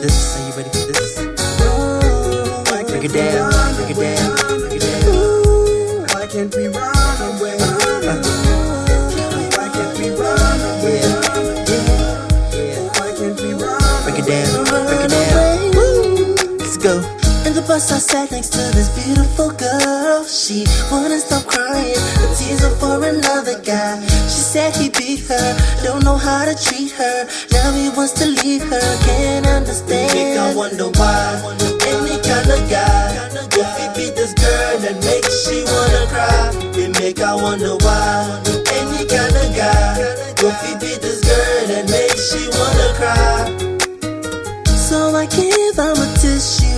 this? Are you ready for this? Break it down, break it down, break it down. Ooh, why can't we run away? Break it down, break it down. Let's Go bus, I sat next to this beautiful girl. She wouldn't stop crying, tears were for another guy. She said he beat her, don't know how to treat her. Now he wants to leave her, can't understand. Make I wonder why any kind of guy if he beat this girl and make she wanna cry. It make I wonder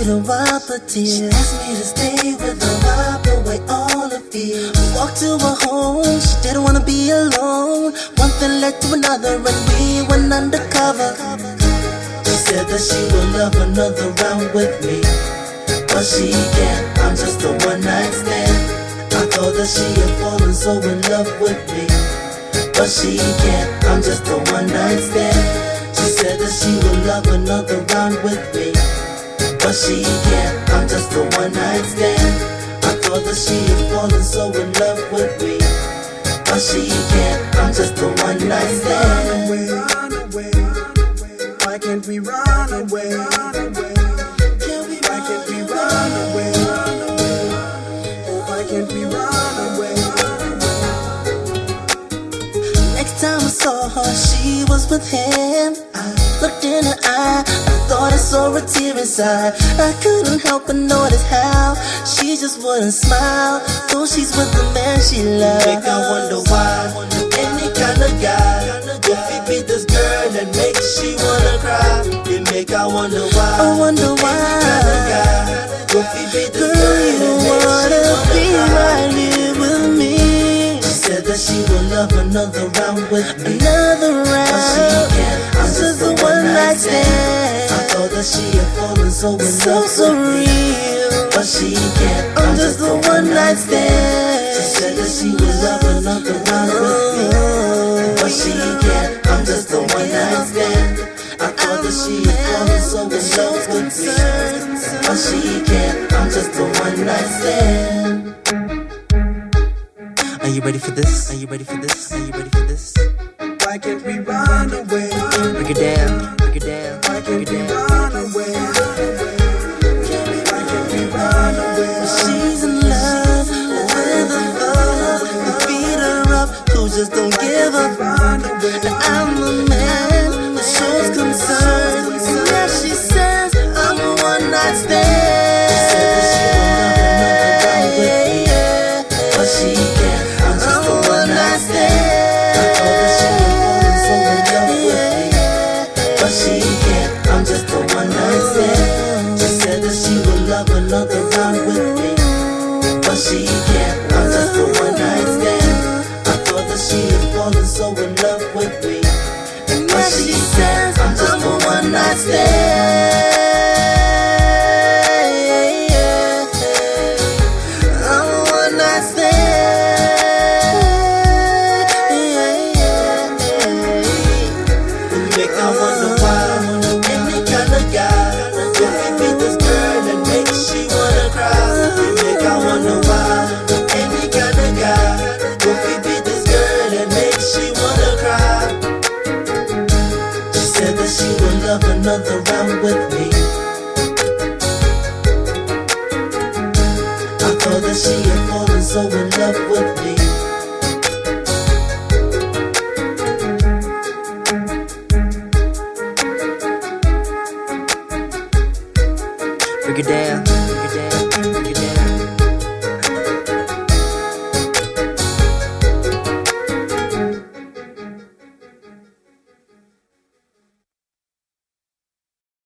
to wipe her tears. She asked me to stay with her, wipe away all the fear. Walked to her home, she didn't wanna be alone. One thing led to another, and we went undercover. She said that she would love another round with me, but she can't. I'm just a one night stand. I thought that she had fallen so in love with me, but she can't. I'm just a one night stand. She said that she would love another round with me, but she can't. I'm just a one night stand. I thought that she had fallen so in love with me, but she can't. I'm just a one night stand. away? Run away. Why can't we run away? Can we Why can't we run away? Why can't we run away? Next time I saw her, she was with him. Saw a tear inside. I couldn't help but notice how she just wouldn't smile. Though she's with the man she loves. Make I wonder why any kind of guy if he beat this girl and make she wanna cry. It make I wonder why. I wonder why. Any Kind of guy if he beat this Girl, girl you and make wanna she be wanna cry. right here with me. She said that she would love another round with me, Another but she can't. I'm This just is the one night stand. Thought that she had fallen so in So love so real. but she can't. I'm just a one night stand. She said that she would love another round with me. But she can't, I'm just a one night stand. I thought that she had fallen so in love with me. But she can't, I'm just a one night stand. Are you ready for this? Are you ready for this? Are you ready for this? Why can't we run away? Break it down, break it down, Just don't give up. She can't, I'm just a one night stand. I thought that she had fallen so in love with me. And But she says, I'm just a one one night stand. of another round with me. I thought that she had fallen so in love with me. Break it down.